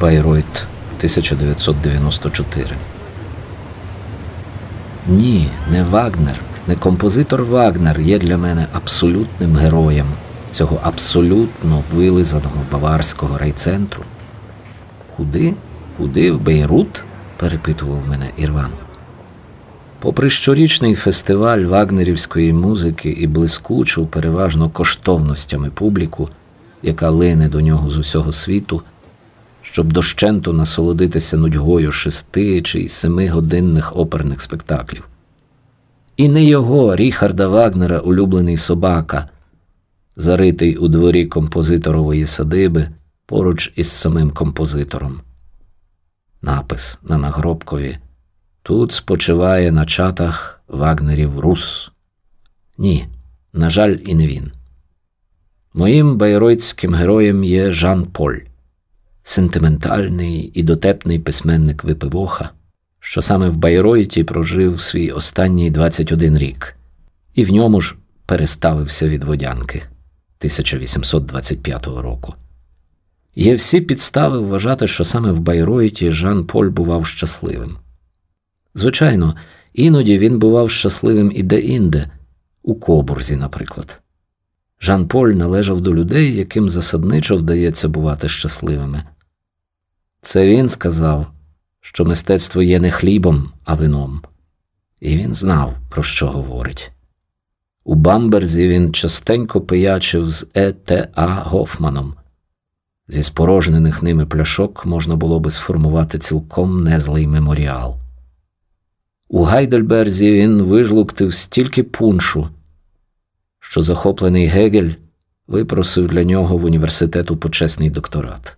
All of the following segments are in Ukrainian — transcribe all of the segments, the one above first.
Байройт 1994. Ні, не Вагнер, не композитор Вагнер є для мене абсолютним героєм цього абсолютно вилизаного баварського райцентру. Куди? Куди в Бейрут? перепитував мене Ірван. Попри щорічний фестиваль вагнерівської музики і блискучу, переважно коштовностями публіку, яка лине до нього з усього світу, щоб дощенту насолодитися нудьгою шести чи семигодинних оперних спектаклів. І не його Ріхарда Вагнера улюблений собака, заритий у дворі композиторової садиби поруч із самим композитором. Напис на нагробкові Тут спочиває на чатах Вагнерів Рус. Ні, на жаль, і не він. Моїм байройтським героєм є Жан Поль, сентиментальний і дотепний письменник Випивоха, що саме в Байройті прожив свій останній 21 рік, і в ньому ж переставився від водянки 1825 року. Є всі підстави вважати, що саме в Байройті Жан Поль бував щасливим. Звичайно, іноді він бував щасливим і де-інде, у Кобурзі, наприклад. Жан Поль належав до людей, яким засадничо вдається бувати щасливими. Це він сказав, що мистецтво є не хлібом, а вином, і він знав, про що говорить. У Бамберзі він частенько пиячив з Е. Т. А. Гофманом. Зі спорожнених ними пляшок можна було би сформувати цілком незлий меморіал. У Гайдельберзі він вижлуктив стільки пуншу, що захоплений Гегель випросив для нього в університету почесний докторат.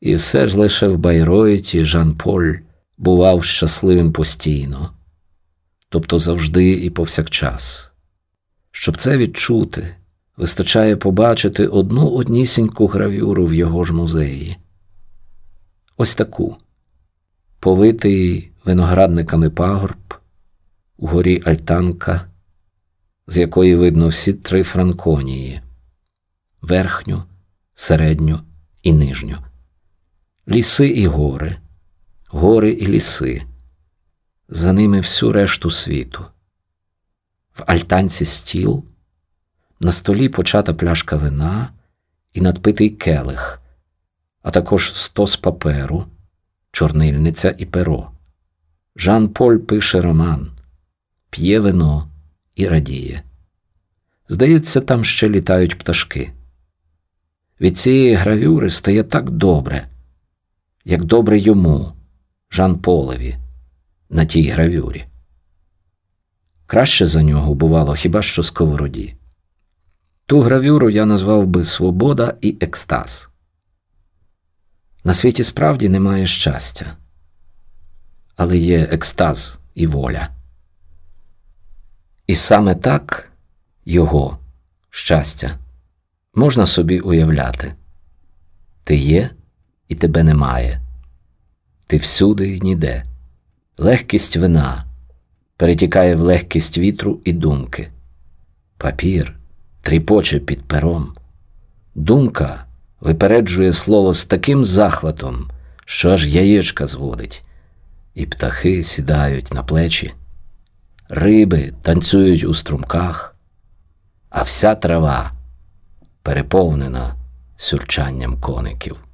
І все ж лише в Байройті Жан Поль бував щасливим постійно, тобто завжди і повсякчас. Щоб це відчути, вистачає побачити одну однісіньку гравюру в його ж музеї. Ось таку повитий виноградниками пагорб, угорі альтанка, з якої видно всі три франконії верхню, середню і нижню, ліси і гори, гори і ліси, за ними всю решту світу. В альтанці стіл, на столі почата пляшка вина і надпитий келих, а також стос паперу, чорнильниця і перо. Жан Поль пише роман, п'є вино і радіє. Здається, там ще літають пташки. Від цієї гравюри стає так добре, як добре йому, Жан Полеві, на тій гравюрі. Краще за нього бувало хіба що сковороді. Ту гравюру я назвав би Свобода і екстаз. На світі справді немає щастя але є екстаз і воля. І саме так його щастя можна собі уявляти ти є і тебе немає, ти всюди і ніде, легкість вина перетікає в легкість вітру і думки, папір тріпоче під пером, думка випереджує слово з таким захватом, що аж яєчка зводить і птахи сідають на плечі, риби танцюють у струмках, а вся трава переповнена сюрчанням коників.